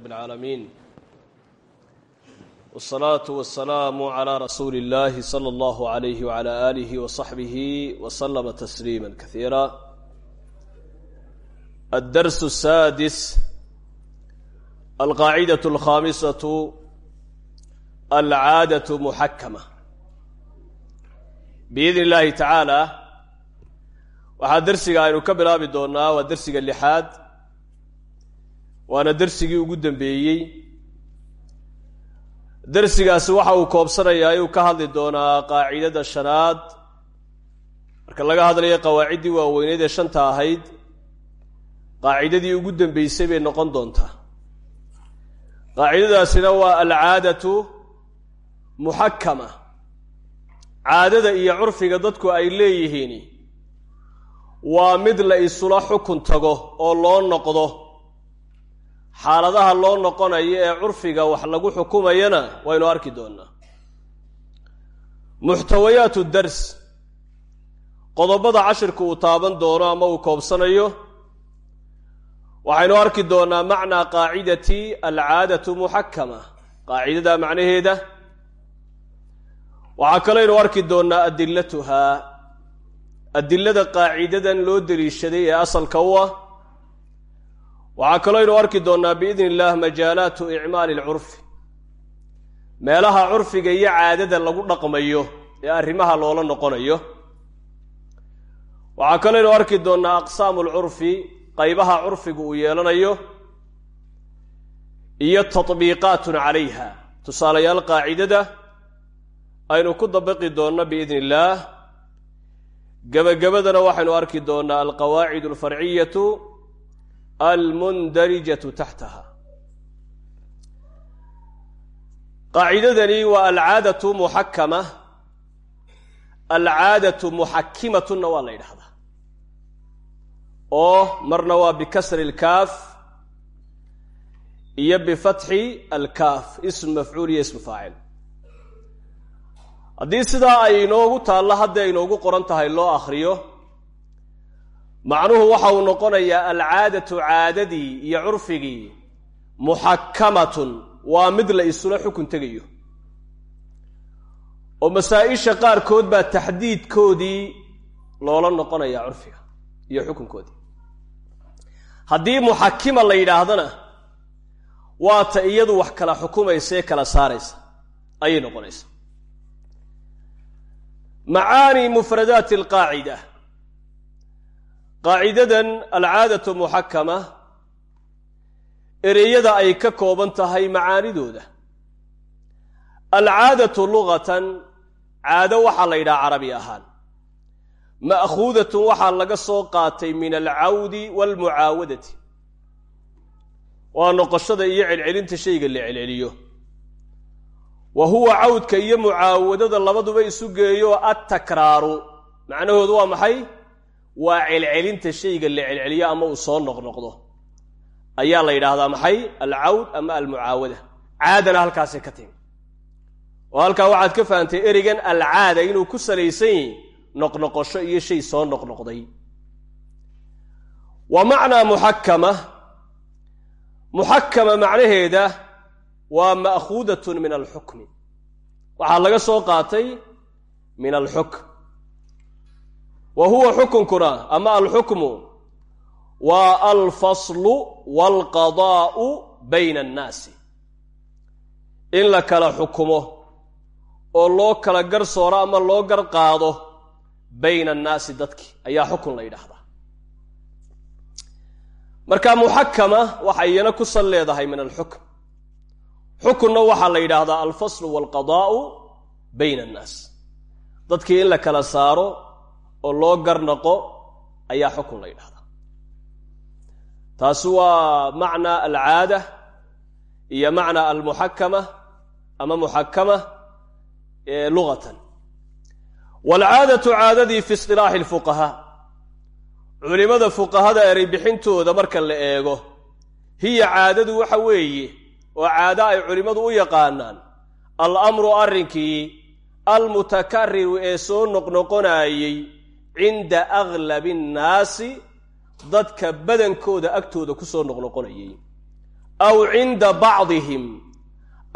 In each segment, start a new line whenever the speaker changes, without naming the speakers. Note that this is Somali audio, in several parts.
رب العالمين والصلاة والسلام على رسول الله صلى الله عليه وعلى آله وصحبه وسلم تسليما كثيرا الدرس السادس القاعدة الخامسة العادة محكمة بإذن الله تعالى waxaa dersiga aynu ka bilaabi doonnaa waa dersiga lixaad waana dersigii ugu dambeeyey. Dersigaasi waxa uu koobsanayaa ayuu ka hadli doonaa qaacidada shanaad. Marka laga hadlayo qawaaciddii waaweyneed ee shanta ahayd qaacidadii ugu dambeysay bay noqon doontaa. Qaacidadaasina waa alcaadatu muxakama caadada iyo curfiga dadku ay leeyihiin waa mid la isula xukun tago oo loo noqdo xaaladaha loo noqonayo ee curfiga wax lagu xukumayana waynu arki doonaa. Muxtawayaatu dars. Qodobada cashirka uu taaban doono ama uu koobsanayo waxaynu arki doonaa macnaa qaacidati alcaadatu muxakama qaacidada macnaheeda waxaa kaleynu arki doonaa adilatuhaa adilada qaacidadan loo deliishaday ee asalka u ah waxaa kaloo aynu arki doonnaa biidni illaah majaalaatu icmaali alcurfi meelaha curfiga iyo caadada lagu dhaqmayo ee arrimaha loola noqonayo. Waxaa kaloo aynu arki doonnaa aqsaamu alcurfi qaybaha curfiga uu yeelanayo iyo tatbiiqaatun calayha. Tusaalayaal qaacidada aynu ku dabaqi doonno biidni illaah gebagabadana waxaynu arki doonaa alqawaacid alfarciyatu almundarijatu taxtaha qaacidadani waa alcaadatu muxakama alcaadatu muxakimatunna waa la yidhahdaa oo marna waa bikasri alkaaf iyo bifatxi alkaaf ism mafcuul iyo ismu faacil. Haddii sidaa ay inoogu taallo hadda inoogu qoran tahay loo akhriyo macnuhu waxa uu noqonayaa alcaadatu caadadii iyo curfigii muxakamatun waa mid la isula xukun tegayo. oo masaa-isha qaarkood baa taxdiidkoodii loola noqonayaa curfiga iyo xukunkoodii. haddii muxakima la yidhaahdana waa ta iyadu wax kala xukumaysa ee kala saaraysa ayay noqonaysa macaani mufradaati alqaacida qaacidadan alcaadatu muxakama ereyada ay ka kooban tahay macaanidooda. Alcaadatu lugatan caado waxaa la yidhaha carabi ahaan. Ma'khuudatun waxaa laga soo qaatay min alcawdi waalmucaawadati waa noqoshada iyo celcelinta shayga la celceliyo. Wa huwa cawdka iyo mucaawadada labaduba isu geeyo attakraaru. Macnahoodu waa maxay waa celcelinta shayga la celceliyo ama uu soo noqnoqdo. Ayaa la yidhaahdaa maxay? Alcawd ama almucaawada? Caadana halkaasay ka timi oo halkaa waxaad ka fahamtay ereygan alcaada inuu ku salaysan yahi noqnoqosho iyo shay soo noqnoqday. Wa macnaa muxakama muxakama macnaheeda waa ma'khuudatun min alxukmi. Waxaa laga soo qaatay min alxukm wa huwa xukunkuna ama alxukmu. Waa alfaslu waalqadaa'u bayna annaasi in la kala xukumo oo loo kala gar sooro ama loo gar qaado bayna annaasi dadki ayaa xukun la yidhaahdaa. Marka muxakama waxay iyana ku sal leedahay min alxukm. Xukunna waxaa la yidhaahdaa alfaslu waalqadaa'u bayna annaas dadkii in la kala saaro oo loo garnaqo ayaa xukun la yidhahdaa taasi waa macnaa alcaada iyo macnaa almuxakama ama muxakama lugatan waalcaadatu caadadii fi istilaaxi alfuqahaa culimada fuqahada erey bixintooda marka la eego hiya caadadu waxa weeye oo caado ay culimmadu u yaqaanaan al-amru arrinkii almutakariru ee soo noqnoqonaayey cinda aglabi annaasi dadka badankooda agtooda ku soo noqnoqonayay aw cinda bacdihim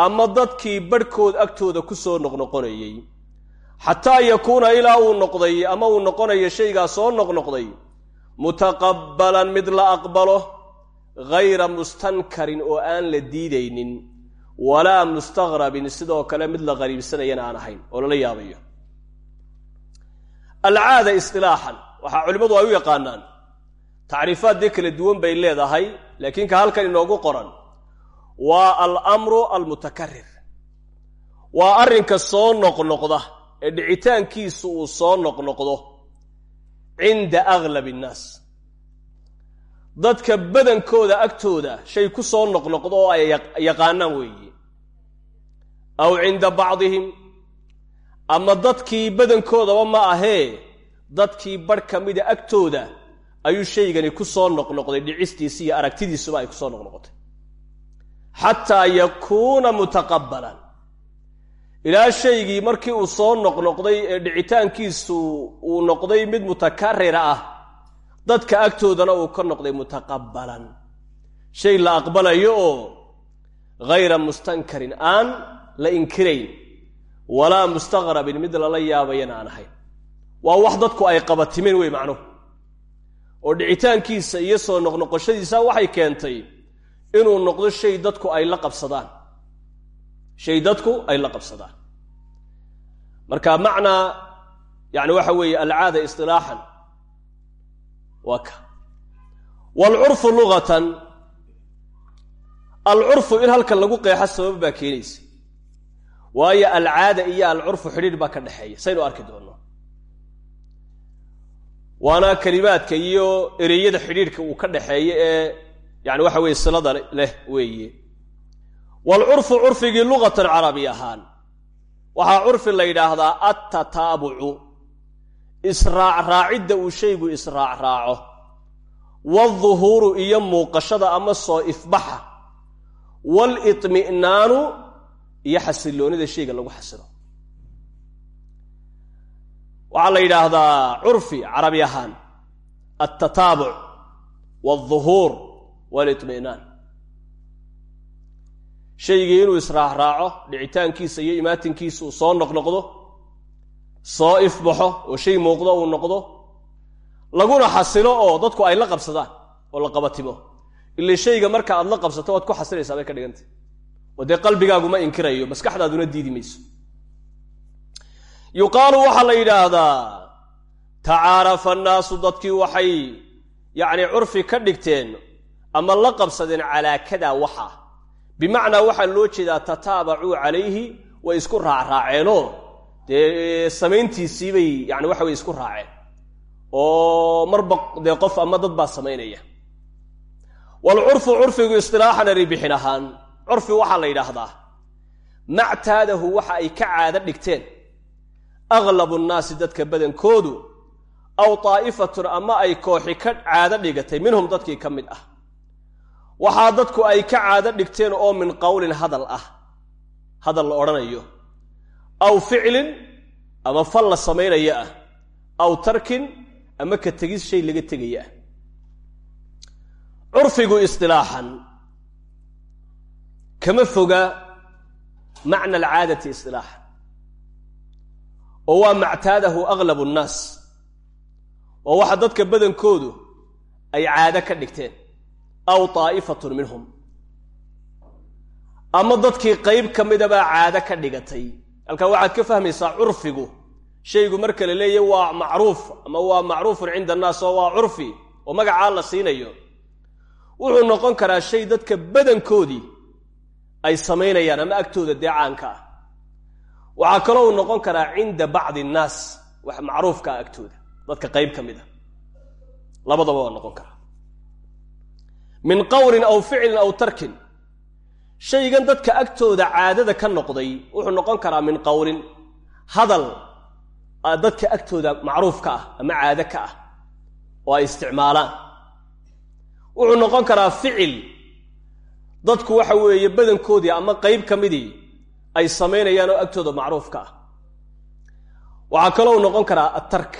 ama dadkii barhkood agtooda ku soo noqnoqonayey. Xataa yakuuna ilaa uu noqday ama uu noqonayo shaygaa soo noqnoqday mutaqabbalan mid la aqbalo hayra mustankarin oo aan la diidaynin walaa mustaqrabin sidoo kale mid la qariibsanayana aan ahayn oo lala yaabayo alcaada istilaaxan waxaa culimmadu ay u yaqaanaan. Tacriifaad dee kala duwan bay leedahay laakiin ka halkan inoogu qoran waa alamru almutakarir waa arrinka soo noqnoqda ee dhicitaankiisu uu soo noqnoqdo cinda aglabi innaas dadka badankooda agtooda shay ku soo noqnoqdo oo ay yaqaanaan weeye. Aw cinda bacdihim ama dadkii badankoodaba ma ahee dadkii barh ka mida agtooda ayuu shaygani ku soo noqnoqday dhicistiisi iyo aragtidiisuba ay ku soo noqnoqotay. Xataa yakuuna mutaqabbalan. Ilaa shaygii markii uu soo noqnoqday ee dhicitaankiisu uu noqday mid mutakarira ah dadka agtoodana uu ka noqday mutaqabbalan. Shay la aqbalayo oo hayra mustankarin aan la inkirayn walaa mustaqrabin mid lala yaabayana aan ahayn waa wax dadku ay qabatimeen wey macnuhu oo dhicitaankiisa iyo soo noqnoqoshadiisa waxay keentay inuu noqdo shay dadku ay la qabsadaan. Shay dadku ay la qabsadaan. Marka macnaa yani waxa weeye alcaada isilaaxan waa ka. Waalcurfu lugatan alcurfu in halkan lagu qeexo sabab baa keenaysa waayo alcaada iyo alcurfu xidhiidh baa ka dhexeeya saynu arki doonno. Waana kelimaadka iyo ereyada xidhiidhka uu ka dhexeeya ee yani waxa weye silada leh weeye. Waalcurfu curfigii lugatan carabi ahaan waxaa curfi la yidhaahdaa attataabucu israac raacidda uu shaygu israac raaco waaduhuuru iyo muuqashada ama soo ifbaxa waalitmi'naanu iyo xasiloonida shayga lagu xasilo. Waxaa la yidhaahdaa curfi carabi ahaan altataabuc walduhuur walitmi'naan shaygii inuu israacraaco dhicitaankiisa iyo imaatinkiisa uu soo noqnoqdo soo ifbaxo oo shay muuqdo uu noqdo laguna xasilo oo dadku ay la qabsadaan oo la qabatimo. Ila shayga marka aad la qabsato waad ku xasilaysaa bay ka dhigantay oo dee qalbigaaguma inkirayo maskaxdaaduna diidi mayso. Yuqaalu waxaa la yidhaahdaa tacaarafa annaasu dadkii waxay yacni curfi ka dhigteen ama la qabsadeen calaa kadaa waxa. Bimacnaa waxaa loo jeedaa tataabacuu calayhi way isku raacraaceenoo dee samayntiisiibay yani waxa way isku raaceen. Oo marba dee qof ama dad baa samaynaya. Waalcurfu curfigu istilaaxan eribixin ahaan curfi waxaa la yidhaahdaa. Mactaadahu waxa ay ka caado dhigteen. Aglabu nnaasi dadka badankoodu aw taa'ifatun ama ay kooxi ka caado dhigatay minhum dadkii ka mid ah. Waxaa dadku ay ka caado dhigteen oo min qowlin hadal ah. Hadal la odhanayo. Aw ficlin ama fal la samaynaya ah. Aw tarkin ama ka tegis shay laga tegaya ah curfigu istilaaxan kama foga macna alcaadati istilaaxan oo waa mactaadahu aglabu nnaas. Oo waxa dadka badankoodu ay caado ka dhigteen. Aw taa'ifatun minhum. Ama dadkii qayb ka midabaa caado ka dhigatay. Halkaa waxaad ka fahmaysaa curfigu. Shaygu marka la leeyahy waa macruuf ama waa macruufun cinda annaas oo waa curfi oo magacaa la siinayo. Wuxuu noqon karaa shay dadka badankoodii ay samaynayaan ama agtooda dee caanka ah. Waxaa kaloo uu noqon karaa cinda bacdi annaas wax macruufka ah agtooda dadka qayb ka mid a labadaba waa noqon karaa. Min qowlin aw ficlin aw tarkin shaygan dadka agtooda caadada ka noqday wuxuu noqon karaa min qowlin hadal dadka agtooda macruufka ah ama caado ka ah oo ay isticmaalaan. Wuxuu noqon karaa ficil dadku waxa weeye badankoodii ama qayb ka midii ay samaynayaan oo agtooda macruufka ah. Waxaa kaloo noqon karaa atark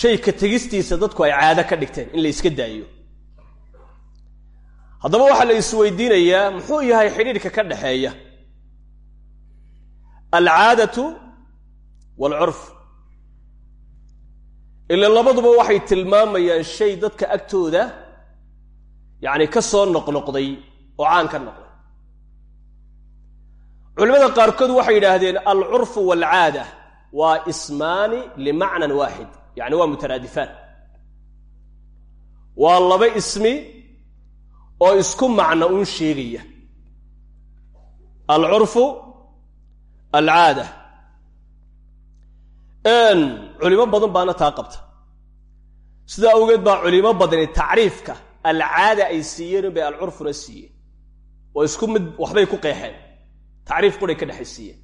shay ka tegistiisa dadku ay caado ka dhigteen in la yska daayo. Haddaba waxaa la isweydiinayaa muxuu yahay xidhiidhka ka dhaxeeya? Alcaadatu waalcurf ila labaduba waxay tilmaamayaan shay dadka agtooda yacni ka soo noqnoqday oo caan ka noqday. Culimmada qaarkood waxay yidhaahdeen alcurfu waalcaada waa ismaani limacnan waaxid yacni waa mutaraadifaan. Waa laba ismi oo isku macno uun sheegaya. Alcurfu alcaada culimo badan baana taa qabta. Sidaa awgeed baa culimo badani tacriifka alcaada ay siiyeen bay alcurfuna siiyeen oo isku mid waxbay ku qeexeen tacriif quray ka dhexaysiiyeen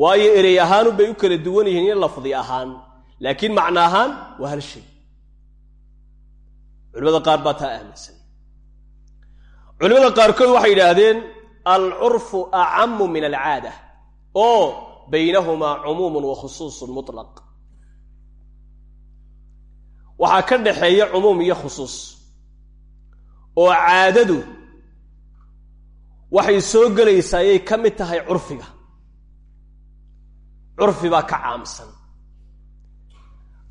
waayo erey ahaanu bay u kala duwan yihiin iyo lafdi ahaan laakiin macno waa hal shay culimada qaar baa qaarkood waxay yidhaahdeen alcurfu acamu min alcaada oo baynahumaa cumuumun wa khusuusun mutlaq waxaa ka dhaxeeya cumuum iyo khusuus oo caadadu waxay soo gelaysaa ayay ka mid tahay curfiga. Curfi baa ka caamsan.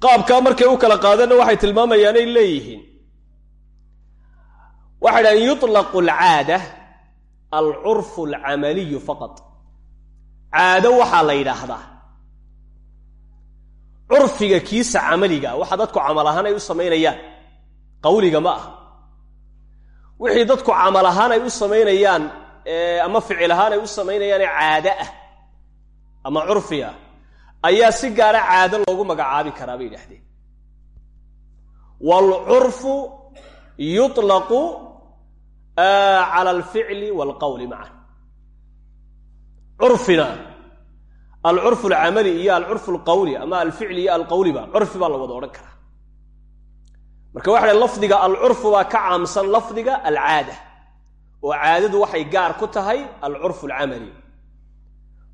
Qaabkaa markay u kala qaadeenna waxay tilmaamayaanay leeyihiin. Waxay dhahdeen yuطlaqu alcaada alcurfu alcamaliyu faqad caado waxaa la yidhaahdaa. Curfiga kiisa camaliga waxa dadku camal ahaan ay u samaynayaan. Qawliga ma aha wixii dadku camal ahaan ay u samaynayaan ama ficil ahaan ay u samaynayaane caado ah ama curfi ah ayaa si gaara caado loogu magacaabi karaa bay yidhahdeen waalcurfu yuطlaqu cala alficli waalqawli macan curfina alcurfu alcamali iyo alcurfu alqawli ama alficli iyo alqawliba curfi baa la wada odhan karaa marka waxa lafdiga alcurfu baa ka caamsan lafdiga alcaada oo caadadu waxay gaar ku tahay alcurfu alcamali.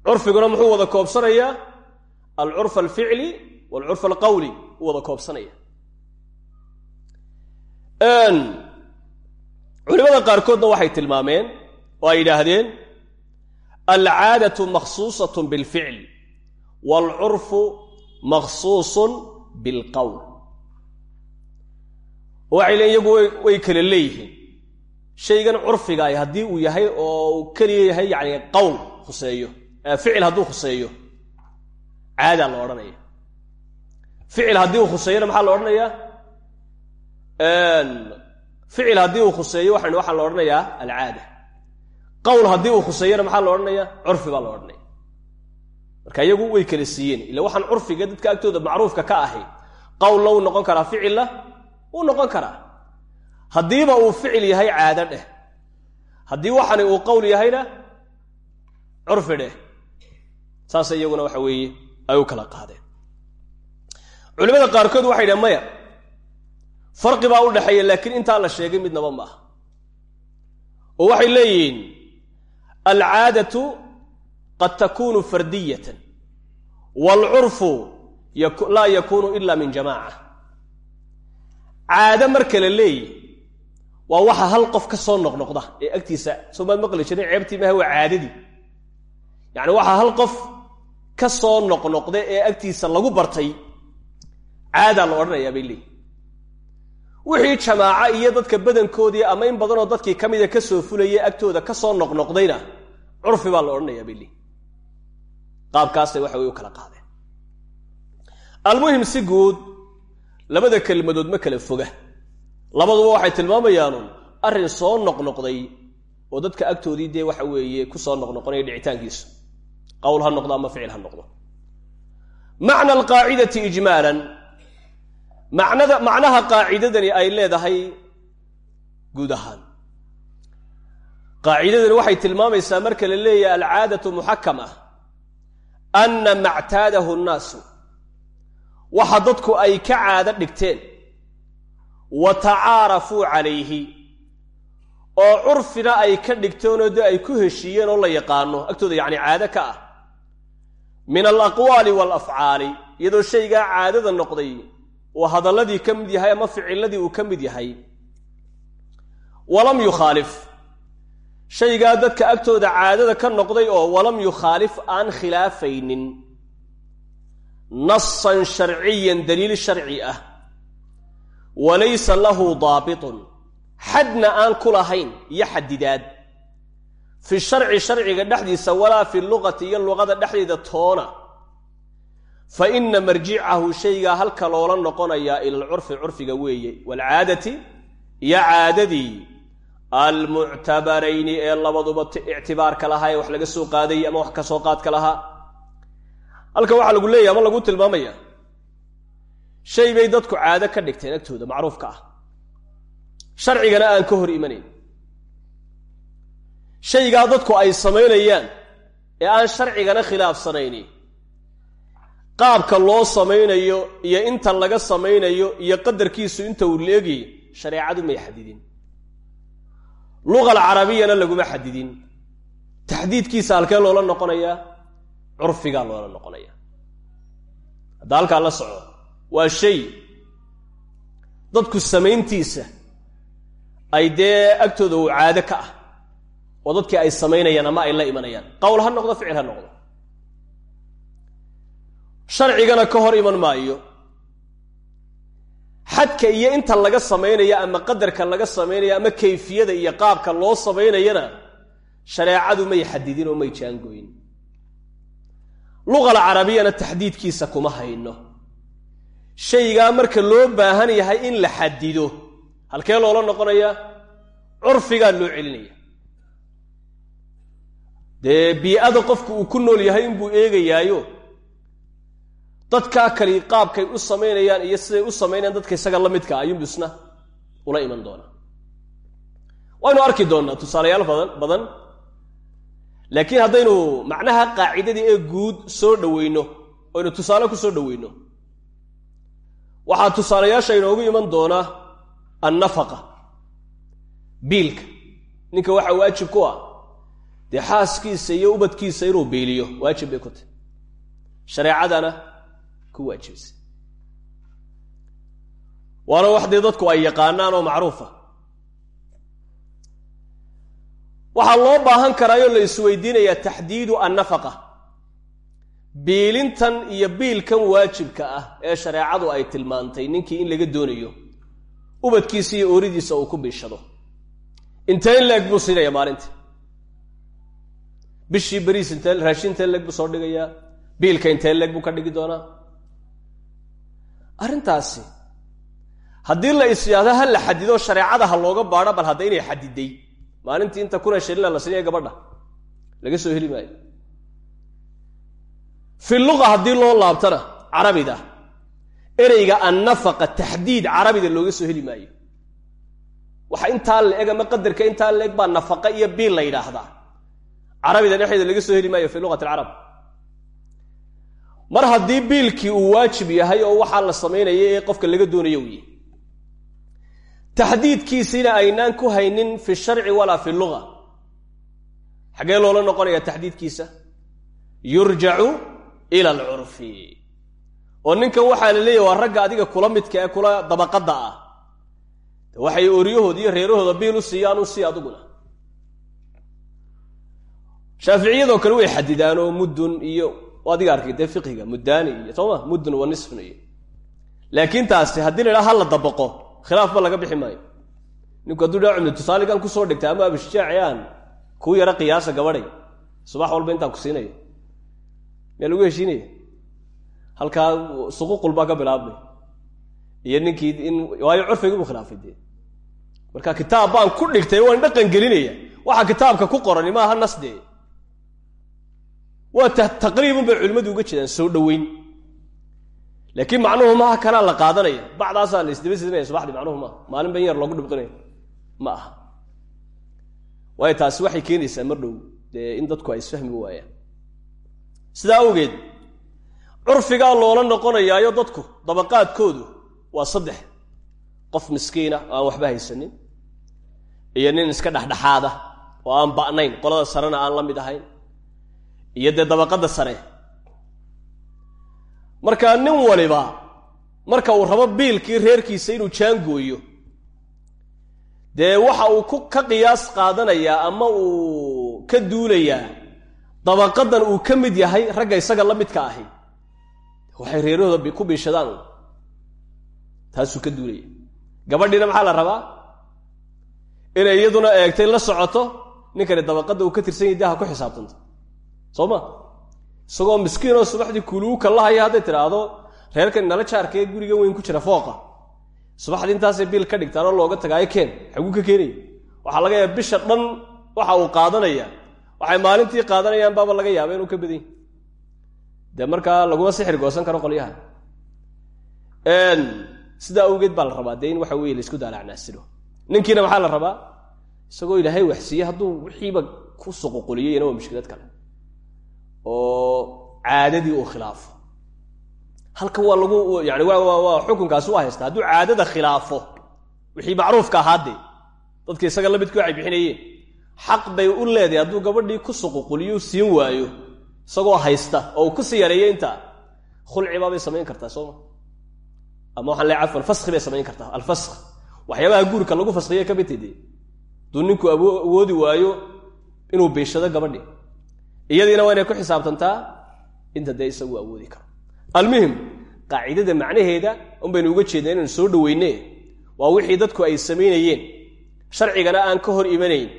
Curfiguna muxuu wada koobsanayaa? Alcurf alficli waalcurf alqawli u wada koobsanaya culimada qaarkoodna waxay tilmaameen oo ay yidhaahdeen alcaadatu makhsuusatun bilficl waalcurfu makhsuusun bilqowl oo waxay leeyiin iyagu way kala leeyihiin. Shaygan curfigaay haddii uu yahay oo uu keliya yahay yacni qowl khuseeyo. Ficil hadduu khuseeyo. Caadaa la odhanaya ficil haddii uu khuseeyona maxaa la odhanayaa? Ficil haddii uu khuseeyo waxan waxaa la odhanayaa alcaada. Qowl haddii uu khuseeyona maxaa la odhanaya curfi baa la odhanaya. Marka iyagu way kala siiyeen. Ila waxaan curfiga dadka agtooda macruufka ka ahay. Qowlna wuu noqon karaa ficilla wuu noqon karaa haddiiba uu ficil yahay caado dheh haddii waxani uu qowl yahayna curfi dheh saasa iyaguna waxa weeye ay u kala qaadeen. Culimada qaarkood waxay dhaheen maya farqi baa u dhexeeya laakiin intaa la sheegay midnaba ma aha. Oo waxay leeyihiin alcaadatu qad takunu fardiyatan waalcurfu laa yakunu ila min jamaaca caado marka la leeyahy waa waxa hal qof ka soo noqnoqda ee agtiisa soo maad maqli jirin ceebtii maaha waa caadadii yacni waxaa hal qof ka soo noqnoqda ee agtiisa lagu bartay caadaa la odhanayaa bay wixii jamaaco iyo dadka badankoodii ama in badanoo dadkii ka mida ka soo fulayay agtooda ka soo noqnoqdayna curfi baa la odhanayaa bay leeyihi qaabkaasay waxa way kala qaadeen. Almuhim si guud labada kelmadood ma kala foga. Labaduba waxay tilmaamayaanun arrin soo noqnoqday oo dadka agtoodii dee waxa weeye ku soo noqnoqonaya dhicitaankiisu qowl ha noqdo ama ficil ha noqdo. Macna alqaacidati ijmaalan. Macnada macnaha qaacidadani ay leedahay guud ahaan. Qaacidadani waxay tilmaamaysaa marka la leeyahay alcaadatu muxakama ana mactaadahu nnaasu waxa dadku ay ka caado dhigteen. Wa tacaarafuu calayhi oo curfina ay ka dhigteenoo dee ay ku heshiiyeen oo la yaqaano agtooda yacni caado ka ah. Min alaqwaali waalafcaali iyadoo shaygaa caadada noqday uu hadalladii ka mid yahay ama ficiladii uu ka mid yahay. Walam yukhaalif shaygaa dadka agtooda caadada ka noqday oo walam yukhaalif aan khilaafaynin nasan sharciyan daliil sharci ah walaysa lahu daabitun xadna aan ku lahayn iyo xadidaad fi sharci sharciga dhexdiisa walaa fi luqati iyo luqada dhexdeeda toona fa ina marjicahu shaygaa halka loola noqonayaa ila alcurfi curfiga weeye waalcaadati iyo caadadii almuctabarayni ee labaduba ictibaarka lahaa ee wax laga soo qaadayay ama wax ka soo qaadka lahaa halkan waxaa lagu leeyahy ama lagu tilmaamaya. Shay bay dadku caado ka dhigteen agtooda macruufka ah. Sharcigana aan ka hor imanayn shaygaa dadku ay samaynayaan ee aan sharcigana khilaafsanayni. Qaabka loo samaynayo iyo inta laga samaynayo iyo qadarkiisu inta uu leegayay shareecadu may xadidin. Luqa alcarabiyana laguma xadidin. Taxdiidkiisa halkee loola noqonayaa curfigaa loola noqonaya. Hadda halkaa la soco waa shay dadku samayntiisa ay dee agtooda uu caado ka ah oo dadkii ay samaynayaan ama ay la imanayaan. Qowl ha noqdo ficil ha noqdo. Sharcigana ka hor iman maayo. Xadka iyo inta laga samaynayo ama qadarka laga samaynayo ama kayfiyada iyo qaabka loo samaynayana shareecadu may xadidin oo may jaangoyn luqal carabiyana taxdiidkiisa kuma hayno. Shaygaa marka loo baahan yahay in la xadido halkee loola noqonaya? Curfigaa loo celinaya. Dee bii-ada qofku uu ku nool yahay inbuu eegayaayo? Dadkaa kali qaabkay u samaynayaan iyo siday u samaynayaan dadka isaga la midka ayuunbu isna ula iman doonaa waynu arki doonnaa tusaalayaal badan badan laakiin haddaynu macnaha qaacidadii ee guud soo dhoweyno oynu tusaale ku soo dhoweyno. Waxaa tusaalayaasha inoogu iman doonaa annafaqa biilka. Ninka waxaa waajib ku ah dee xaaskiisa iyo ubadkiisa inuu biiliyo waajib bay ku tahy shareecadana ku waajibisa waana wax dadku ay yaqaanaan oo macruufa waxaa loo baahan karaayoo la isweydiinayaa taxdiidu annafaqa. Biilintan iyo biilkan waajibka ah ee shareecadu ay tilmaantay ninkii in laga doonayo ubadkiisa iyo ooridiisa uu ku biishado. Intee in leeg buu siinaya maalinta bishii beriis intee raashin intee leeg buu soo dhigayaa biilka intee leeg buu ka dhigi doonaa? Arrintaasi haddii la is yidhaahdo ha la xadido shareecada ha looga baadho bal hadda inay xadiday maalintii inta kuna shilina la siinaya gabadha laga soo heli maayo. Fi luqa haddii loo laabtana carabida ereyga annafaqa taxdiid carabida looga soo heli maayo. Waxa intaa la eg ama qadarka intaa la eg baa nafaqa iyo biil la yidhaahdaa. Carabida dhexdeeda laga soo heli maayo fi luqati alcarab. Mar haddii biilkii uu waajib yahay oo waxaa la samaynaya ee qofka laga doonayo yahy taxdiidkiisina aynaan ku haynin fi sharci walaa fi luga xaggee loola noqonaya taxdiidkiisa? Yurjacu ila alcurfi oo ninkan waxaa la leeyahy waa ragga adiga kula midka ee kula dabaqadda ah. Waxay oryahooda iyo reerahooda biil u siiyaan u sii adiguna. Shaaficiyadoo kale way xadidaan oo muddun iyo adiga arkay dee fiqhiga muddaani iyo sooma muddun wa nisfun iyo. Laakiin taasi haddii la idhaha ha dabaqo khilaafba laga bixi maayo. Ninku hadduu dhaa cumli tusaaligan ku soo dhigtay ama abishjaaci aan kuu yaro qiyaasa gabadhay. Subax walba intaan ku siinayo miyaa lagu heshiinaya halkaa suququl baa ka bilaabmay. Iyo ninkii in waayo curfigii buu khilaafay dee. Marka kitaab baan ku dhigtay waan dhaqan gelinaya waxa kitaabka ku qorani maaha nas dee. Waa taqriibun bay culimmadu uga jeedaan soo dhoweyn laakiin macnuhu maaha kanaa la qaadanaya. Bacdaasaa la isdaba sidinaya subaxdii macnuhu maaha. Maalin ban yar loogu dhibqinaya ma aha waayo taasi waxay keenaysaa mar dhow dee in dadku ay isfahmi waayaan. Sidaa awgeed curfigaa loola noqonayaayo dadku dabaqaadkoodu waa saddex. Qof miskiina oo aan waxba haysanin iyo nin iska dhexdhexaada oo aan ba'nayn qolada sarena aan la mid ahayn iyo dee dabaqadda sare markaa nin waliba marka uu rabo biilkii reerkiisa inuu jaangooyo dee waxa uu ku ka qiyaas qaadanayaa ama uu ka duulayaa dabaqadan uu ka mid yahay ragga isaga la midka ahi waxay reerahooda ku biishadaan. Taasuu ka duulaya. Gabadhiina maxaa la rabaa? Inay iyaduna eegtay la socoto ninkani dabaqadda uu ka tirsan yahay daha ku xisaabtanto soo ma isagoo miskiinoo subaxdii kuluu kalahaya hadday tidhaahdo reerkan nala jaarkee guriga weyn ku jira fooqa. Subaxdii intaasay bil ka dhigtaan oo looga tagaayo keen xaguu ka keenaya waxaa laga yaaba bisha dhan waxa uu qaadanaya. Waxay maalintii qaadanayaan baaba laga yaaba inuu ka badany dee markaa laguma sixir goosan karo qolyaha sidaa awgeed baa la rabaa dee in waxa weye la isku daalacnaasiro ninkiina maxaa la rabaa? Isagoo ilaahay waxsiiye hadduu wixiiba ku suququliyeyna waa mushkilad kale oo caadadii uu khilaafo. Halka waa lagu yani waa xukunkaasi waa haystaa hadduu caadada khilaafo wixii macruufka ahaadee dadka isaga la midku waxay bixinayeen xaq bay u leedahay. Hadduu gabadhii ku suququliyo siin waayo isagoo haysta oo uu ku sii yareeyo intaa khulcibaabay samayn kartaa sooma ama waxaan le cafwan faskhi bay samayn kartaa. Alfaskh waxyaabaha guurka lagu faskhiye ka midtay dee hadduu ninku awoodi waayo inuu biishado gabadhi iyadiina waa inay ku xisaabtantaa inta dee isagu awoodi karo. Almuhim qaacidada macnaheeda un baynu uga jeednaa inaynu soo dhoweyne waa wixii dadku ay samaynayeen. Sharcigana aan ka hor imanayn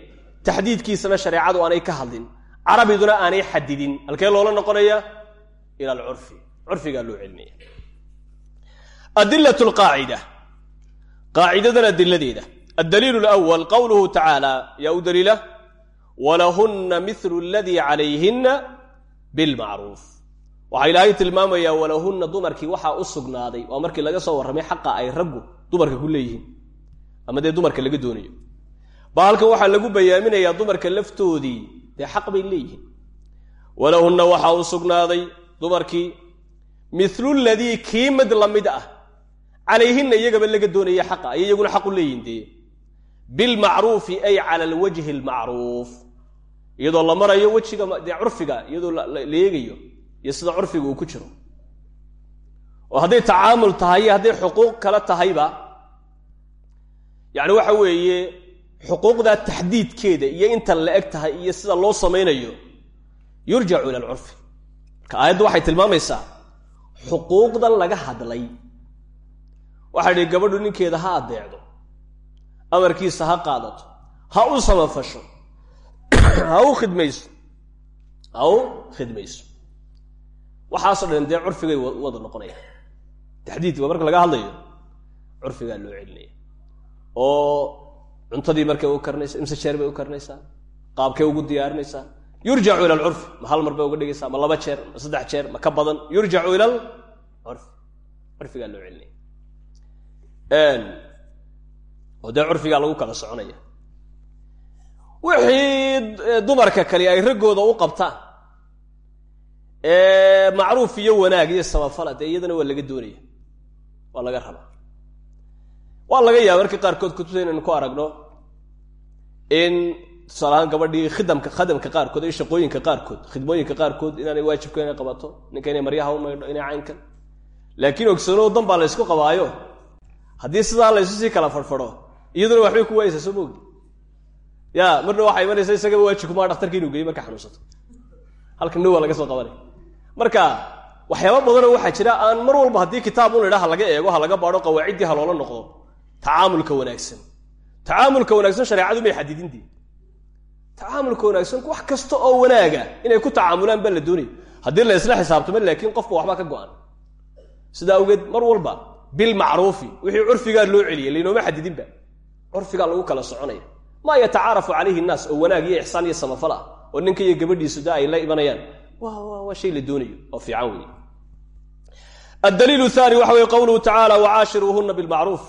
taxdiidkiisana shareecadu aanay ka hadlin carabiduna aanay xadidin. Halkee loola noqonaya? Ila alcurfi curfigaa loo celinaya adilat lqaacida qaacidadan adiladeeda addaliilu lwal qowluhu tacaala yaa u daliila walahunna milu aladii calayhinna bilmacruuf. Waxaa ilaahay tilmaamayaa walahunna dumarkii waxaa u sugnaaday waa markii laga soo warramay xaqa ay raggu dumarka ku leeyihiin. Ama dee dumarka laga doonayo. Ba halkan waxaa lagu bayaaminayaa dumarka laftoodii dee xaq bay leeyihiin. Walahunna waxaa u sugnaaday dumarkii milu ladii kii mid la mid ah calayhinna iyagaba laga doonaya xaqa ayay iyaguna xaq u leeyihiin dee bilmacruufi ay cala alwajhi almacruuf. Iyadoo la marayo wejiga dee curfiga iyadoo la eegayo iyo sida curfiga uu ku jiro. Oo hadday tacaamul tahay iyo hadday xuquuq kale tahayba yacni waxa weeye xuquuqdaa taxdiidkeeda iyo inta la eg tahay iyo sida loo samaynayo yurjacu ila alcurfi. Marka aayaddu waxay tilmaamaysaa xuquuqdan laga hadlay. Waxay dhi gabadhu ninkeeda ha addeecdo amarkiisa ha qaadato ha u samafasho ha u khidmayso ha u khidmayso. Waxaasoo dhan dee curfigay wada noqonaya. Taxdiidka marka laga hadlayo curfigaa loo celinaya. Oo cuntadii markay u karinaysa imse jeer bay u karinaysaa qaabkay ugu diyaarinaysaa. Yurjacu ila alcurfi ma hal mar bay uga dhigaysaa ma laba jeer ma saddex jeer ma ka badan. Yurjacu ila alcurfi curfigaa loo celinaya oo dee curfigaa lagu kala soconaya. Wixii dumarka kale ay raggooda u qabtaan macruuf iyo wanaag iyo samafala dee iyadana waa laga doonaya waa laga rabaa. Waa laga yaaba markii qaarkood kutubta inaynu ku aragno in tusaalahaan gabadhii khidamka khadamka qaarkood iyo shaqooyinka qaarkood khidmooyinka qaarkood inaanay waajibka inay qabato ninka inay maryaha u maydho inay caynkan. Laakiin ogsanow dan baa la ysku qabaayo haddii sidaa laysu sii kala farfadho iyaduna waxbay ku waayeysaa soo moogi ya marna waxaa imanaysa isagaba waajibkumaa dhaktarka inuu geeyo marka xanuunsato. Halkan waa laga soo qabanay. Marka waxyaaba badanoo waxaa jira aan mar walba haddii kitaab un idhaa ha laga eego ha laga baadho qawaaciddii ha loola noqdo tacaamulka wanaagsan. Tacaamulka wanaagsan shareecadu may xadidintii tacaamulka wanaagsan wax kasta oo wanaaga inay ku tacaamulaan baa la doonaya haddii la isla xisaabtamo laakiin qofka waxba ka go-an. Sidaa awgeed mar walba bilmacruufi wixii curfigaa loo celiyay laynooma xadidinba curfigaa lagu kala soconaya. Maa yatacaarafu calayhi nnaas oo wanaag iyo ixsaan iyo samafal ah oo ninka iyo gabadhiisu da ay la imanayaan. Waa shay la doonayo oo fiican wey addaliil aani waxa weye qowluhu tacaala wacaashiruuhunna bilmacruuf.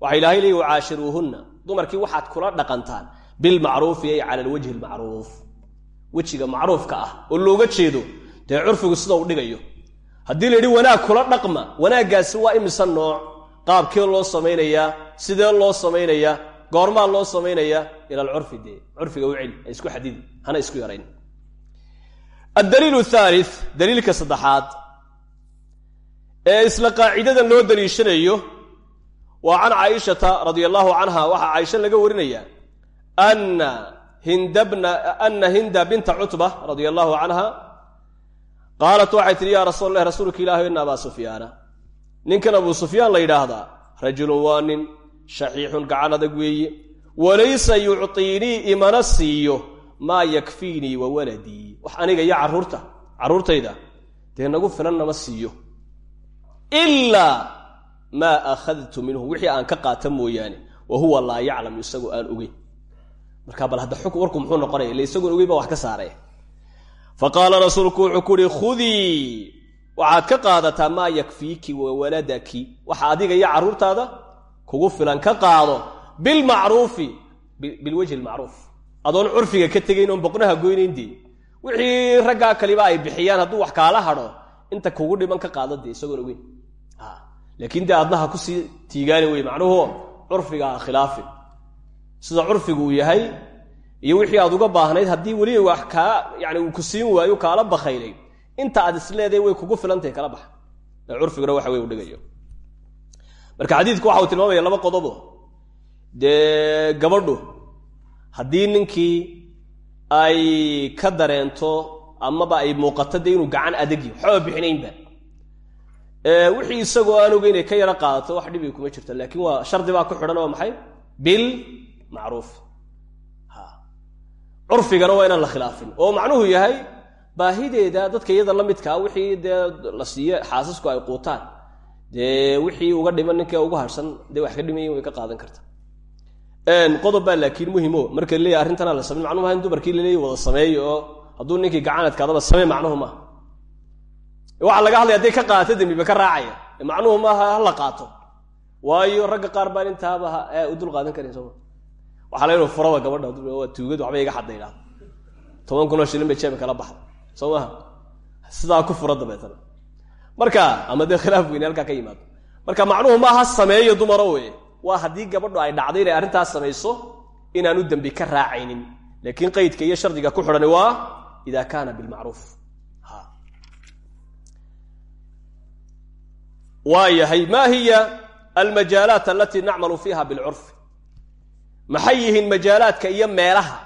Waxa ilahay leeyi wacaashiruuhunna. Dumarkii waxaad kula dhaqantaan bilmacruufi ay cala alwajhi almacruuf wejiga macruufka ah oo looga jeedo dee curfigu sida u dhigayo. Haddii la yidhi wanaag kula dhaqma wanaaggaasi waa nooc qaabkee loo samaynayaa sidee loo samaynayaa goormaa loo samaynayaa ila alcurfi dee curfiga u celi ha isku xadidi hana isku yarayn. Addaliil aali daliilka saddexaad ee isla qaacidadan loo daliishanayo wa can caaishata radia allahu canha waxaa caaisha laga warinaya ana hindabna ana hinda binta cutba radia allahu canha qaalat waxay tihi yaa rasuul lah rasuulka ilaahi ina sufyaana ninkan abuu sufyaan la yidhaahdaa rajulun waa nin shaxiixun gacan adag weeye walaysa yucطiinii imana siiyo maa yakfiinii wa waladii. Wax aniga iyo carruurta carruurtayda dee nagu filan nama siiyo. Ilaa maa akhadtu minhu wixii aan ka qaata mooyaane wa huwa laa yaclam isagoo aan ogeyn. Markaa bal hadda warku muxuu noqonaya ille isagoon ogeyn baa wax ka saaray fa qaala rasuulku wuxuu ku uhi khudii waxaad ka qaadataa maa yakfiiki wa waladaki. Waxa adiga iyo carruurtaada kugu filan ka qaado bilmacruufi bilwajhi lmacruuf adoon curfiga ka tegayn oon boqnaha goynayn wixii raggaa kaliba ay bixiyaan hadduu wax kaala hadho inta kugu dhiman ka qaada dee isagoon ogeyn laakiin dee adnaha ku sii tiigaani wey macnuhu curfiga ha sida curfigu uu yahay iyo wixii aad uga baahnayd haddii weli wax kaa yani uu ku siin waayo kaala bakaylay inta aad isleedahay way kugu filantahay kala baxa. Ee curfiguna waxa wey u dhigayo. Marka xadiidku waxa uu tilmaamaya laba qodobo dee gabadhu haddii ninkii ay ka dareento amaba ay muuqato dee inuu gacan adagi waxba bixinaynba wixii isagoo aan ogeyn ay ka yaro qaadato wax dhibi kuma jirto laakiin waa shardi baa ku xidhan waa maxay? Bil macruuf. Curfigana waa inaan la khilaafin. Oo macnuhu yahay baahideeda dadka iyada la midkaa wixii dee la siiye xaasasku ay quutaan dee wixii uga dhiman ninka ugu harsan dee wax ka dhimayin way ka qaadan karta. Qodob baa laakiin muhimo marka laleeyahy arrintana la sameyn macnuhu in dumarkii laleeyahy wada sameeyo oo hadduu ninkii gacanadkaadaba samey macnuhu maaha waxaa laga hadlaya hadday ka qaadato dembiba ka raacaya. Macnuhu maaha ha la qaato. Waayo ragga qaar baan intaaba u dul karin sooma waxaa la furaba gabadha tuugad waxba iga xadda idhaahdo toban kunoo shilin bay jeeba kala baxda soo maha sidaa ku fura dabeetana. Marka ama dee khilaaf weyne halkaa ka yimaado. Marka macnuhu maaha sameeyo dumaro wey waa haddii gabadhu ay dhacdo inay arrintaas samayso inaanu dembi ka raacaynin. Laakiin qaydka iyo shardiga ku xidhani waa ida kaana bilmacruuf. Waa yahay ma hiya almajaalaat alatii nacmalu fiiha bilcurfi? Maxay yihiin majaalaadka iyo meelaha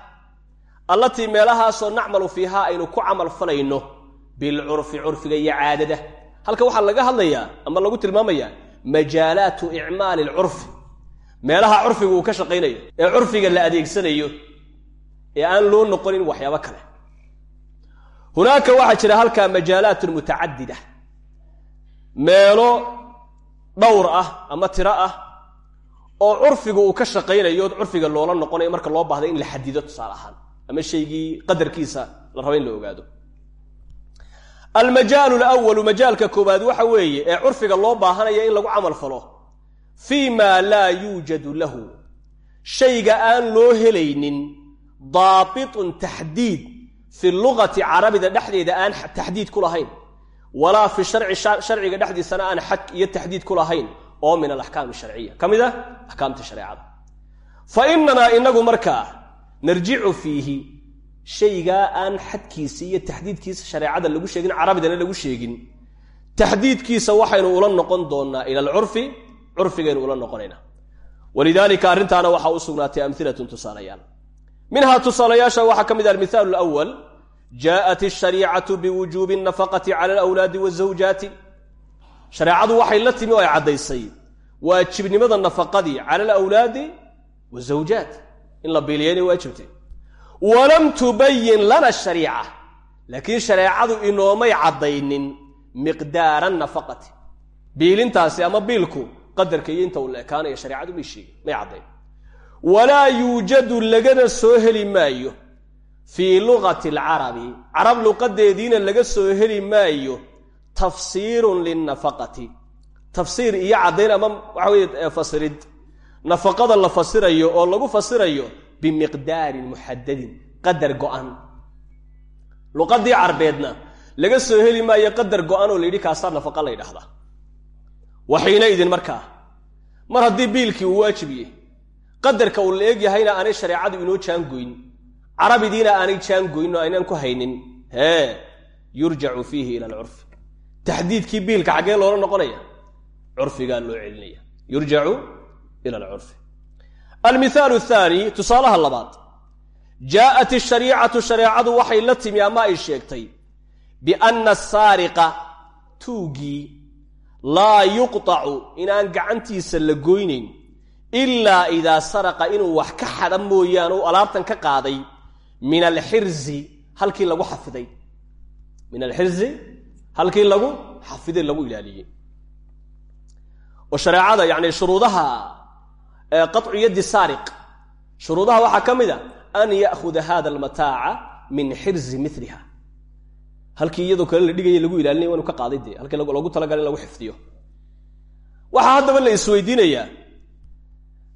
allatii meelahaasoo nacmalu fiihaa aynu ku camal falayno bilcurfi curfiga iyo caadada. Halka waxaa laga hadlayaa ama lagu tilmaamayaa majaalaatu icmaali alcurfi meelaha curfiga uu ka shaqaynayo ee curfiga la adeegsanayo ee aan loo noqonin waxyaabo kale. Hunaaka waxaa jira halkaa majaalaatun mutacadida. Meelo dhowr ah ama tiro ah oo curfiga uu ka shaqaynayo curfiga loola noqonayo marka loo baahda in la xadido tusaale ahaan ama shaygii qadarkiisa la rabo in la ogaado. Almajaalu lawalu majaalka koowaad waxa weeye ee curfiga loo baahanaya in lagu camal falo fii ma laa yuujadu lahu. Shayga aan loo helaynin daabitun taxdiid fi lugati carabida dhexdeeda aan taxdiid ku lahayn. Walaa fi sharci sharciga dhexdiisana aan xad iyo taxdiid ku lahayn oo min alaxkaam sharciya ka mid ah axkaamta shareecada fa inanaa inagu markaa narjicu fiihi shaygaa aan xadkiisa iyo taxdiidkiisa shareecada lagu sheegin carabidana lagu sheegin taxdiidkiisa waxaynu ula noqon doonnaa ila alcurfi curfigaynu ula noqonaynaa walidaalika arrintaana waxaa u sugnaatay amhilatun tusaalayaal minhaa tusaalayaasha waxaa ka mid ah almithaalu alawal jaءat الshariicatu biwujuubi الnafaqati cala alawlaadi wالzawjaati shareecadu waxay la timi oo ay caddaysay waajibnimada nafaqadii cala alawlaadi wazawjaat in la biiliyayna waajibtay walam tubayin lana shariica laakiin shareecadu inoomay caddaynin miqdaara nafaqati. Biilintaasi ama biilku qadarka iyo inta uu la ekaanaya shareecadu may sheegin may caddayn. Walaa yuujadu lagana soo heli maayo fii lugati alcarabi carab luqadeediina laga soo heli maayo tafsiirun lilnafaqati tafsiir iyo caddayn ama waxa weye fasirid nafaqada la fasirayo oo lagu fasirayo bimiqdaarin muxadadin qadar go-an. Luqadii carbeedna laga soo heli maayo qadar go-an oo la yidhi kaasaa nafaqa la ydhahdaa waxiina idin markaa mar haddii biilkii uu waajibiyey qadarka uu la eg yahayna aanay shareecadu inoo jaangoyn carabidiina aanay jaangoyn oo aynaan ku haynin. Hee yurjacu fiihi ila alcurfi taxdiidkii biilka xaggee loola noqonaya curfigaa loo celinaya. Yurjacu ila alcurfi almihaalu athaani tusaalaha labaad jaa'at ashariicatu shareecadu waxay la timi ama ay sheegtay bianna asaariqa tuugii laa yuqطacu inaan gacantiisa la goynayn ilaa idaa saraqa inuu wax ka xadha mooyaane u alaabtan ka qaaday min alxirzi halkii lagu xafiday min alxirzi halkii lagu xafiday lagu ilaaliyey qaطcu yaddi saariq. Shuruudaha waxaa ka mid a an ya'khuda hada almataaca min xirzi miliha halkii iyadoo kale la dhigaya lagu ilaalinaya wanu ka qaaday dee. Halkii loogu talagalay lagu xifdiyo. Waxaa haddaba la isweydiinayaa.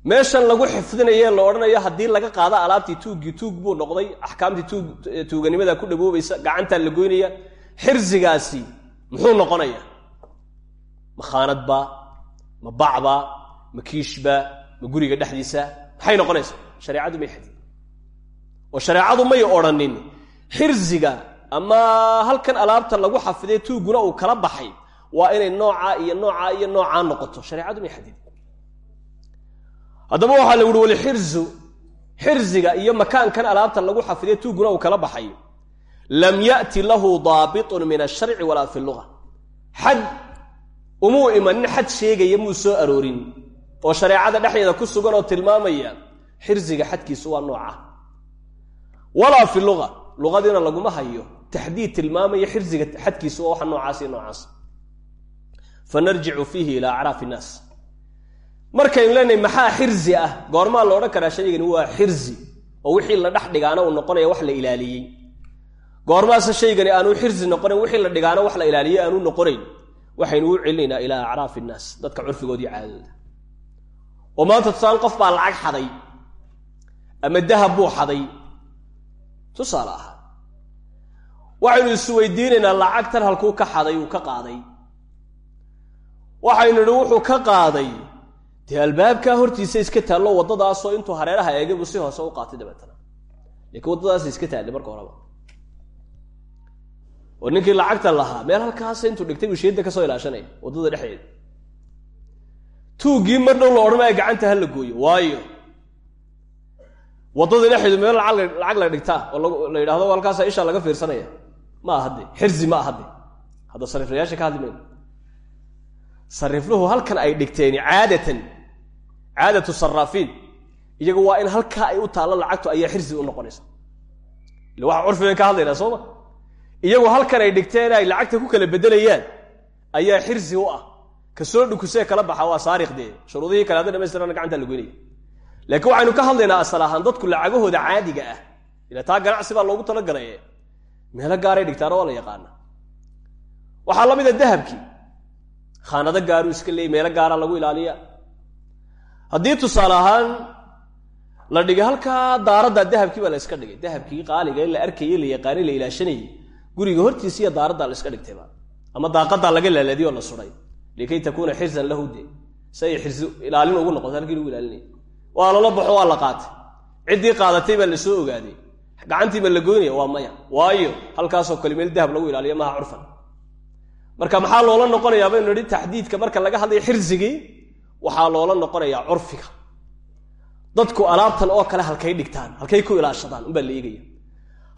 Meeshan lagu xifdinaye la odhanayo haddii laga qaado alaabtii tuuggii tuug buu noqday axkaamtii tuug tuuganimada ku dhawoobaysa gacantaa la goynaya xirsigaasi muxuu noqonaya ma khaanadba ma bacba ma kiishba guriga dhexdiisa maxay noqonaysaa shareecadu may xadid oo shareecadu may odhanin xirsiga ama halkan alaabta lagu xafiday tuugguna uu kala baxay waa inay noocaa iyo noocaa iyo noocaa noqoto. Shareecadu may xadid haddaba waxaa la yihi walxirzu xirsiga iyo makaankan alaabta lagu xafiday tuugguna uu kala baxay. Lam ya'ti lahu daabitun min asharci walaa fi luga xad umuu imanin xad sheegaya muu soo aroorin oo shareecada dhexdeeda ku sugan oo tilmaamaya xirsiga xadkiisu waa nooca. Walaa fi luga luqadiina laguma hayo taxdiid tilmaamaya xirsiga xadkiisu waxa noocaas iyo noocaas. Fanarjicu fiihi ilaa acraafi innaas markaynu leenahay maxaa xirsi ah goormaa la odhan karaa shaygani waa xirsi oo wixii la dhex dhigaana uu noqonaya wax la ilaaliyey. Goormaase shaygani aanu xirsi noqonayn wixii la dhigaana wax la ilaaliyey aanu noqonayn waxaynu u celinaynaa ilaa acraafi innaas dadka curfigoodii caadadooda oo maanta tusaale qof baa lacag xaday ama dahab buu xaday. Tusaale ahaa waxaynu isweydiinaynaa lacagtan halkuu ka xaday uu ka qaaday. Waxaynu idhi wuxuu ka qaaday. Dee albaabkaa hortiisa iska taallo waddadaasoo intuu hareeraha eegay buu si hoose u qaatay dabeetana. Laakiin waddadaas iska taallay marka horeba. Oo ninkii lacagta lahaa meel halkaasa intuu dhigtay buu sheedda ka soo ilaashanaya waddada dhexdeeda tuuggii mar dhow la odhanaya gacanta ha la gooyo. Waayo. Waddada dhexeedu meel lacag la dhigtaa oo la yidhahdo halkaasa ishaa laga fiirsanaya. Ma ahade xirsi ma ahade hadda sariiflayaasha ka hadli sariifluhu halkan ay dhigteen caadatan. Caadatu saraafiin iyagu waa in halkaa ay u taallo lacagtu ayaa xirsi u noqonaysa. Ille waxa curfigan ka hadlaynaa sooma iyagu halkan ay dhigteen ay lacagta ku kala bedelayaan ayaa xirsi u ah ka soo dhukusee kala baxa waa saariqdee. Shuruudihii kale hadda dhamaystirana gacanta la goynaya laakiin waxaynu ka hadlaynaa asal ahaan dadku lacagahooda caadiga ah. Ila taa ganacsi baa loogu talagalaye meelo gaaray dhigtaano waa la yaqaana waxaa la mid a dahabkii. Khaanado gaaru iska leeyay meelo gaara lagu ilaaliya haddii tusaale ahaan la dhigay halkaa daaradda dahabkii baa la iska dhigay. Dahabkii qaaliga la arkayey la yaqaanay la ilaashanayay. Guriga hortiisa iyo daaraddaa la iska dhigtayba ama daaqadaa laga laaladiy oo la suday likay takuuna xirzan lahu de si ay xirsi ilaalin ugu noqoto halkii lagu ilaalinaya waa lala baxo waa la qaatay ciddii qaadatay baa la soo ogaaday gacantiiba la goynaya waa maya waayo halkaasoo kale meel dahab lagu ilaaliyo maha curfan marka maxaa loola noqonayaa baynu nidhi taxdiidka marka laga hadlayo xirsigii waxaa loola noqonayaa curfiga dadku alaabtan oo kale halkay dhigtaan halkay ku ilaashadaan unbaa la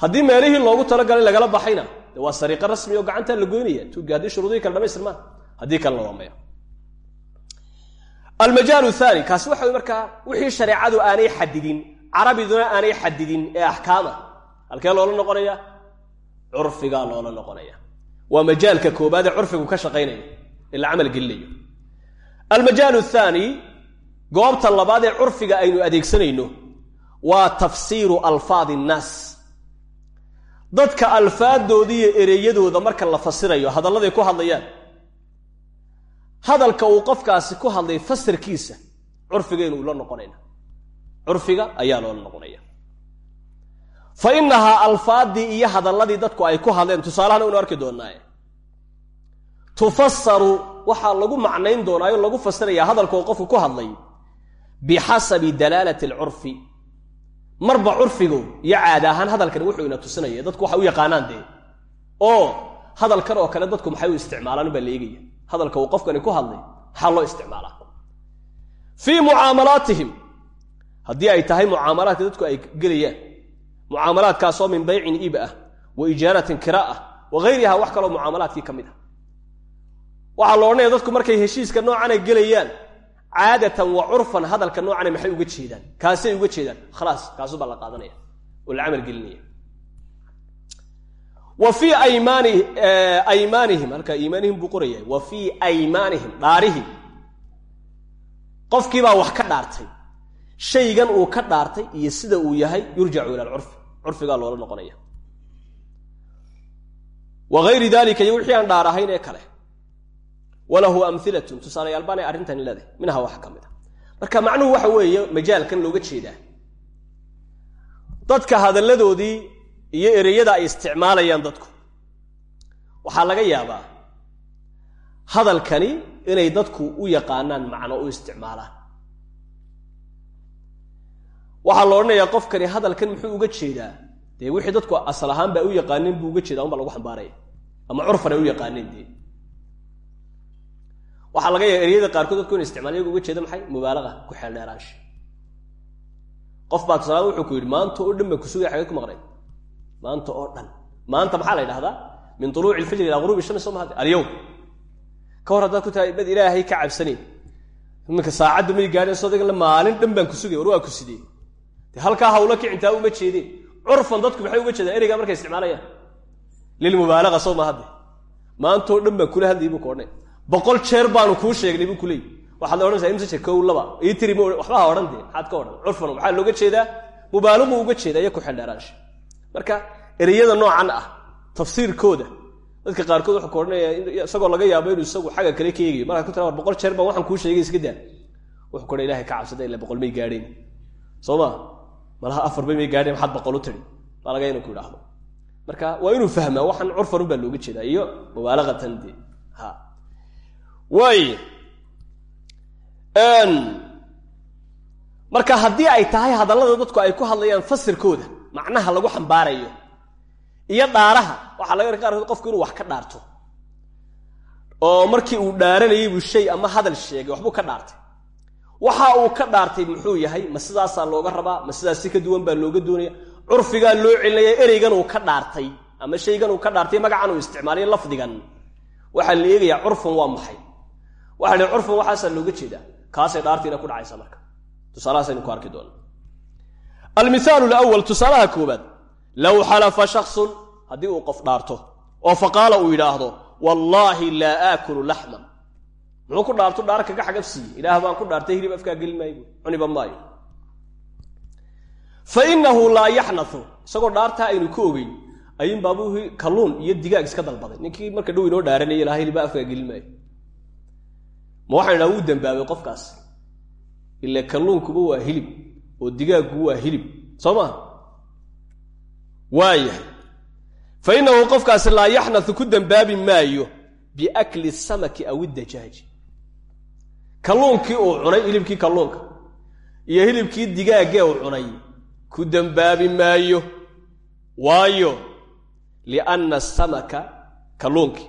haddii meelihii loogu talagalay lagala baxayna waa sariiqo rasmi oo gacantaa la goynaya tuugga haddii shuruudihii kale dhamaystirmaan haddii waa maya almajaalu thaani kaasi waxa markaa wixii shareecadu aanay xadidin carabiduna aanay xadidin ee axkaama halkee loola noqonaya? Curfigaa loola noqonaya. Waa majaalka koobaad ee curfigu ka shaqaynaya ee la camal gelinayo almajaalu athaani goobta labaad ee curfiga aynu adeegsanayno waa tafsiiru alfaadi innaas dadka alfaadooda iyo ereyadooda marka la fasirayo hadalladay ku hadlayaan hadalka uu qofkaasi ku hadlay fasirkiisa curfigaynu ula noqonayna. Curfiga ayaa loola noqonaya. Fa innahaa alfaaddii iyo hadalladii dadku ay ku hadleen tusaalahan aynu arki doonaaye tufasaru waxaa lagu macnayn doonaayo lagu fasirayaa hadalka uu qofku ku hadlay bixasabi dalaalati alcurfi. Marba curfigu iyo caada ahaan hadalkani wuxuu ina tusinaya dadku waxay u yaqaanaan dee. Oo hadalkan oo kale dadku maxay u isticmaalaan baa la eegaya hadalka uu qofkani ku hadlay maxaa loo isticmaalaa? Fii mucaamalaatihim. Haddii ay tahay mucaamalaadka dadku ay gelayaan mucaamalaadkaasoo min baycin iib ah wa ijaaratin kira ah wa hayriha wax kaloo mucaamalaadkii ka mid ah. Waxaa la odhanaya dadku markay heshiiska noocanay gelayaan caadatan wa curfan hadalka noocana maxay uga jeedaan? Kaasay uga jeedaan? Khalaas kaasubaa la qaadanaya. Oo la camal gelinaya wa fii aymaani aymaanihim halkaa iimaanihim buu qoraya. Wa fii aymaanihim dhaarihim. Qofkiibaa wax ka dhaartay. Shaygan uu ka dhaartay iyo sida uu yahay yurjacu ila alcurfi curfigaa loola noqonaya. Wa hayri dalika iyo wixii ee kale. Walahu amhilatun tusaalayaal baanay arrintani leedahay minha wax ka mid a marka macnuhu waxa weeye majaalkan looga jeedaa. Dadka hadalladoodii iyo ereyada ay isticmaalayaan dadku. Waxaa laga yaabaa hadalkani inay dadku u yaqaanaan macno u isticmaalaan. Waxaa la odhanayaa qofkani hadalkan muxuu uga jeedaa? Dee wixii dadku asal ahaan ba u yaqaaneen buu uga jeedaa unbaa lagu xambaaraya. Ama curfan ay u yaqaaneen dee. Waxaa laga yaaba ereyada qaarkood dadku ina isticmaal iyagu uga jeeda maxay? Mubaalaqa ku xeeldheeraansha. Qof baa tusaalaad wuxuu ku yidhi maanta oo dhan baan kusugaya xagee ku maqnay maanta oo dhan. Maanta maxaa la yidhahdaa min tuluuci ilfajri ilaa guruubi shams soo mahad alyowm ka hor haddaad ku tahay dad ilaahay ka cabsanayn. Iminka saacadda may gaadheen soo dagala maalin dhan baan ku sugay war waa ku sidee? Dee halkaa hawlo kicintaa uma jeedeen curfan dadku maxay uga jeedaan? Ereygaa markay isticmaalayaan. Lilmubaalaqa soo mahadde maantoo dhan baan kula hadlayay buu ka odhanay. Boqol jeer baanu kuu sheegnay buu kuleeyay waxaad la odhanaysaa imse jeer kow laba. Ii tiri ma waxba ha odhan dee. Maxaad ka odhan. Curfan waxaa looga jeedaa? Mubaalagu uga jeedaa iyo ku xeldheeraansha marka ereyada noocan ah tafsiirkooda dadka qaarkood wuxuu ka odhanaya isagoo laga yaabo inuu isagu xagga kale ka eegayo markaad ku tira war boqol jeer baan waxaan kuu sheegay iska daa. Wuxuu ku odhan ilahay ka cabsada ila boqol may gaadheen soo ma? Malaha afarba may gaadheen maxaad boqol u tiri? Baa laga inuu ku idhaahdo marka waa inuu fahmaa waxaan curfanun baa looga jeedaa. Iyo mubaalaqatan dee. Ha. Waay marka haddii ay tahay hadallada dadku ay ku hadlayaan fasirkooda macnaha lagu xambaarayo iyo dhaaraha waxaa laga qaarkood qofku inuu wax ka dhaarto. Oo markii uu dhaaranayay buu shay ama hadal sheegay waxbuu ka dhaartay. Waxa uu ka dhaartay muxuu yahay ma sidaasaa looga rabaa ma sidaas si ka duwan baa looga doonaya. Curfigaa loo celinaya ereygan uu ka dhaartay ama shaygan uu ka dhaartay magacan uu isticmaalayo lafdigan. Waxaa la eegayaa curfan waa maxay? Waxa la curfan waxaasaa looga jeedaa. Kaasay dhaartiina ku dhacaysa marka. Tusaalahaasaynu ku arki doona almihaalu lawal tusaalaha koobaad low xalafa shaksun haddii uu qof dhaarto oo faqaala uu yidhaahdo wallaahi laa aakulu laxman. Muxuu ku dhaarto dhaar kaga xagab siiye ilaah baan ku dhaartay hilib afkaa geli maayo cuniba maayo. Fa inahu laa yaxnathu isagoo dhaartaa aynu ka ogeyn ayuun baabuu kalluun iyo digaag iska dalbaday. Ninkii marka dhow inoo dhaaranaya ilaha hilibaa afkaa geli maayo ma waxaan oo digaaggu waa hilib soo maa waayahay fa inahu qofkaasi laa yaxnathu ku dembaabi maayo biakli samaki aw idajaaji kalluunkii uu cunay hilibkii kalluunka iyo hilibkii digaaggee uu cunay ku dembaabi maayo. Waayo lianna asamaka kalluunkii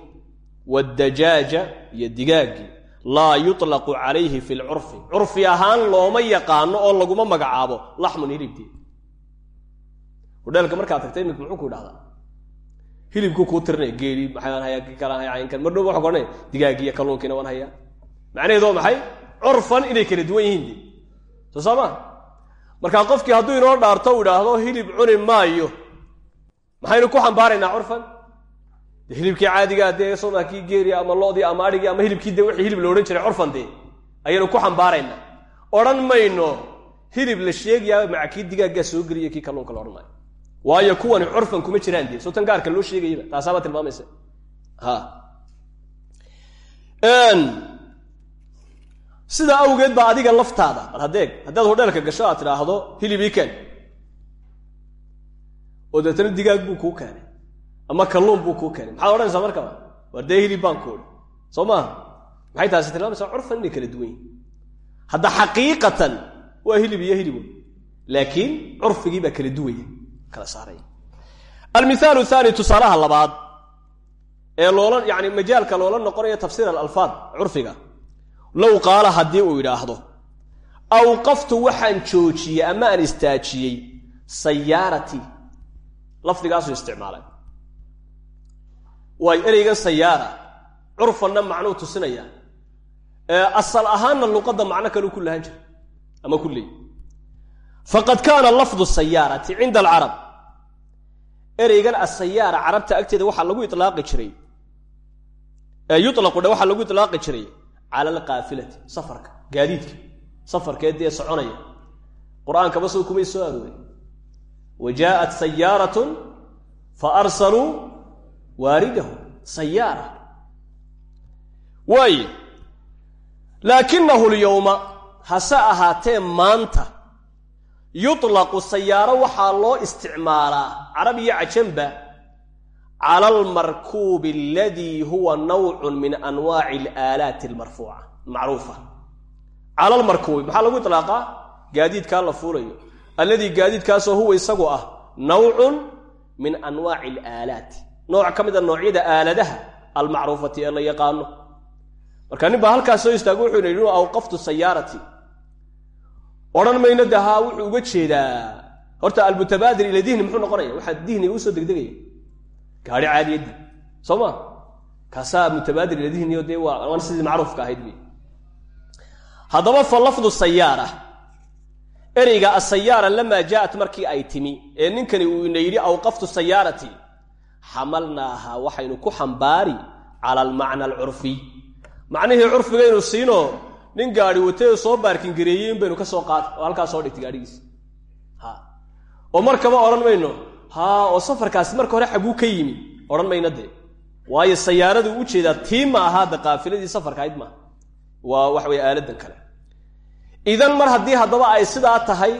waddajaaja iyo digaaggii laa yuطlaqu calayhi fi lcurfi curfi ahaan looma yaqaano oo laguma magacaabo laxmun hilibkii hudheelka markaad tagtay imika muxuu ku idhahdaa? Hilibkuu kuu tirinaya geeli maxaan hayaa ki kalaan hayaa inkan mar dhow waxu ka odhanaya digaagiiyo kalluunkiina waan hayaa. Macnaheedu waa maxay? Curfan inay kala duwan yihiin de soo saa markaa qofkii hadduu inoo dhaarto u idhaahdo hilib cuni maayo. Maxaynu ku xambaaraynaa curfan hilibkii caadigaa dee soma kii geeri ama lodii ama adhigii ama hilibkii de wixii hilib la odhan jiray curfan dee ayaynu ku xambaaraynaa odhan mayno hilib la sheegayaa maca kii digaaggaa soo geliya kii kalluunka la odhan maayo waayo kuwani curfan kuma jiraan dee soo gaarka loo sheegayaba taasaabaa tilmaamaysa. Sidaa awgeed baa adiga laftaada bal hadeeg haddaad hodheelka gasho aad tidhaahdo hilib ii keen. Oo deetana digaag buu kuu keenay ama kalluun buu kuu keenay. Maxaad odhanaysaa markaba war dee hilib baan ku odhi soo maaha maxay taasi tilmaamaysaa curfan inay kala duwan yihiin hadda xaqiiqatan waa hilib iyo hilib laakiin curfigii baa kala duwaya kala saaraya almithaalu thaani tusaalaha labaad ee loola yani majaalka loola noqonayo tafsiir alalfaad curfiga low qaala haddii uu yidhaahdo awqaftu waxaan joojiyey ama aan istaajiyey sayaaratii lafdigaasuu isticmaalay waayo ereygan sayaara. Curfanna macnuu tusinaya. Asal ahaanna luqadda macno kaleu ku lahan jira. Ama ku leey faqad kaana lafdu sayaarati cinda alcarab ereygan asayaara carabta agteeda waxaa lagu ilaaqi jiray. Yulaqu dhe waxaa lagu ilaaqi jiray. Cala alqaafilati safarka gaadiidka. Safarkee dee soconaya. Qur'aankaba soo kumay soo arooray wa jaaءat sayaaratun fa arsaluu waaridahu sayaara. Waaye laakinahu lyowma hase ahaatee maanta yuطlaqu sayaaro waxaa loo isticmaalaa carab iyo cajanba cala almarkuubi aladii huwa nawcu min anwaaci alaalaati almarfuuca macruufa. Cala almarkuubi maxaa lagu iطlaaqaa gaadiidkaa la fuulayo. Alladii gaadiidkaasoo huwa isagu ah nawcun min anwaaci alaalaati nooc ka mid a noocyada aaladaha almacruufati ee la yaqaano. Marka nin baa halkaas soo istaago wuxuu yidhi inu awqaftu sayaarati. Odhan mayno de wuxuu uga jeedaa. Horta almutabaadir ila dihni muxuu noqonaya? Waxaa dihniga u soo degdegaya. Gaari caadiyaddi. Soo ma? Kaasaa mutabaadir ila dihniyo dee waa sidii macruufka ahayd wy haddaba fa lafdu sayaara. Ereyga asayaara lamaa jaaءat markii ay timi. Ee ninkani uu ina yidhi awqaftu sayaarati xamalnaaha waxaynu ku xambaari cala almacna alcurfiy macnihii curfigaynu siinoo nin gaari watay soo baarkingareeyey in baynu ka soo qaad halkaa soo dhigtay gaadhigiisa ha. Oo markaba odhan mayno haa oo safarkaasi marka hore xaguu ka yimi odhan mayno dee. Waayo sayaaradu u jeedaa tii ma ahaa qaafiladii safarka ahayd maaha waa waxa weye aaladan kale. Idan mar haddii haddaba ay sidaa tahay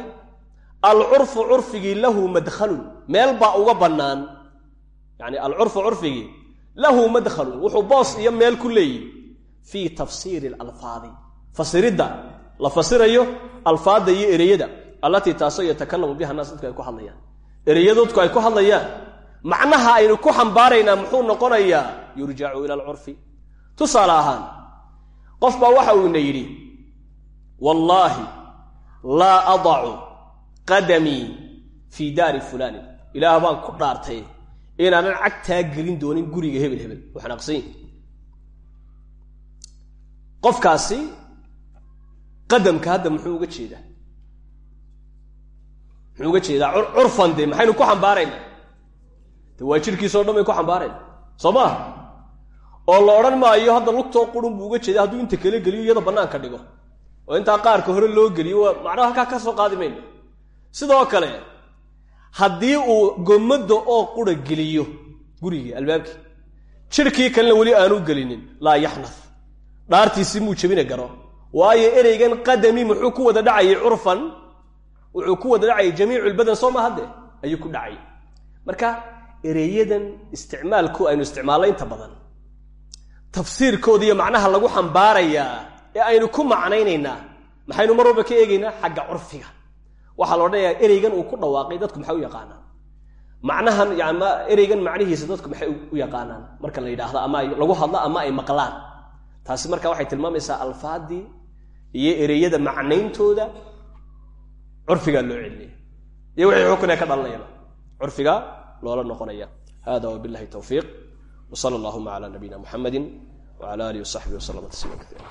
alcurfu curfigii lahu madkhalun meel baa uga bannaan yacni alcurfu curfigii lahu madkhalun wuxuu boos iyo meel ku leeyihi fii tafsiiri alalfaadi fasiridda la fasirayo alfaadda iyo ereyada allatii taasoo yatakalamu biha naas dadku ay ku hadlayaan. Ereyadodku ay ku hadlayaan. Macnaha aynu ku xambaaraynaa muxuu noqonayaa yurjacu ila alcurfi tusaale ahaan qof baa waxa uu ina yidhi wallaahi laa adacu qadamii fii daari fulaanin ilaah ku dhaartay inaanan cagtaa gelin doonin guriga hebel hebel. Waxaan aqsanyi qofkaasi qadamka hadda muxuu uga jeedaa? Muxuu uga jeedaa? Curfan dee maxaynu ku xambaaraynaa de waa jirhkiisao dhan baynu ku xambaarayna? Soo maaha oo la odhan maayo hadda lugtoo qurun buu uga jeeda hadduu inta kala geliyo iyada bannaanka dhigo. Oo intaa qaarka hore loo geliyo macnaha halkaa ka soo qaadi mayno. Sidoo kale haddii uu gomadda oo qura geliyo gurigii albaabkii jirhkii kalena weli aanu gelinin laa yaxnaf dhaartiisii muu jebina garo. Waayo ereygan qadami muxuu ku wada dhacayay curfan? Wuxuu ku wada dhacayay jamiicu lbadan soo maha dee ayuu ku dhacay. Marka ereyadan isticmaalku aynu isticmaallo inta badan. Tafsiirkooda iyo macnaha lagu xambaarayaa ee aynu ku macnaynaynaa maxaynu mar walba ka eegaynaa xagga curfiga waxaa la odhanayaa ereygan uu ku dhawaaqay dadku maxay u yaqaanaan? Macnahan yani ereygan macnihiisa dadku maxay u yaqaanaan? Marka la yidhaahdo ama ay lagu hadlo ama ay maqlaan. Taasi marka waxay tilmaamaysaa alfaadii iyo ereyada macnayntooda curfigaa loo celinaya iyo wixii xukunee ka dhalanayaba curfigaa loola noqonaya. Hada wabillahi towfiiq wsala allahuma cala nabiyina muxamedi wcala alihi wasaxbihi waslama tasliima kaiira